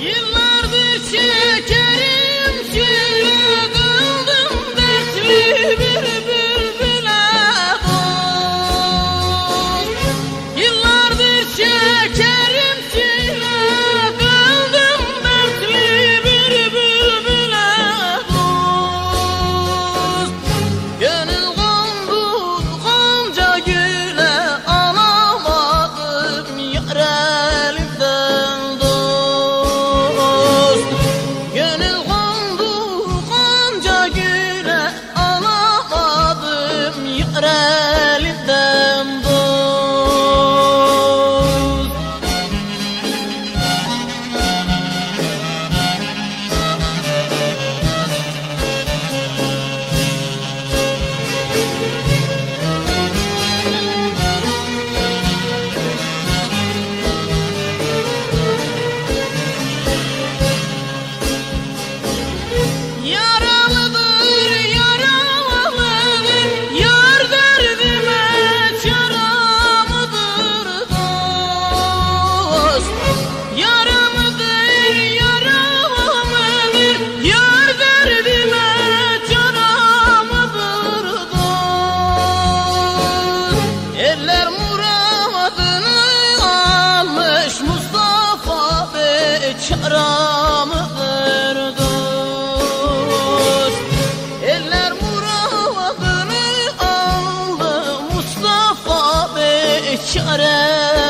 Yıllardır çekerim seni dertli bir bülbüle Yıllardır çekerim seni dertli bir bülbüle dol Gönül kondu gonca alamadım yâre beçare